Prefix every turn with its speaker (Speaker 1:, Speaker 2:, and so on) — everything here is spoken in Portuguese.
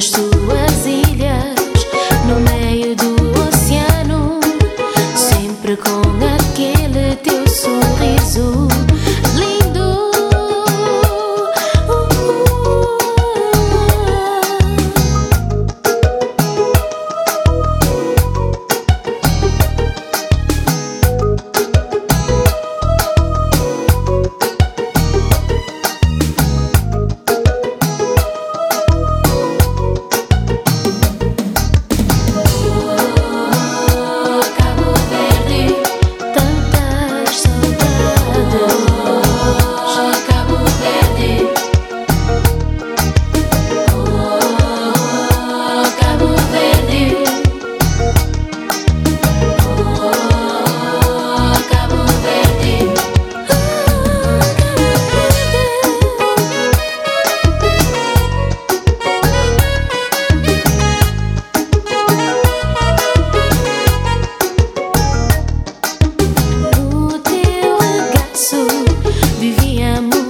Speaker 1: nas suas ilhas, no meio do oceano, sempre com aquele teu sorriso. vivíamos.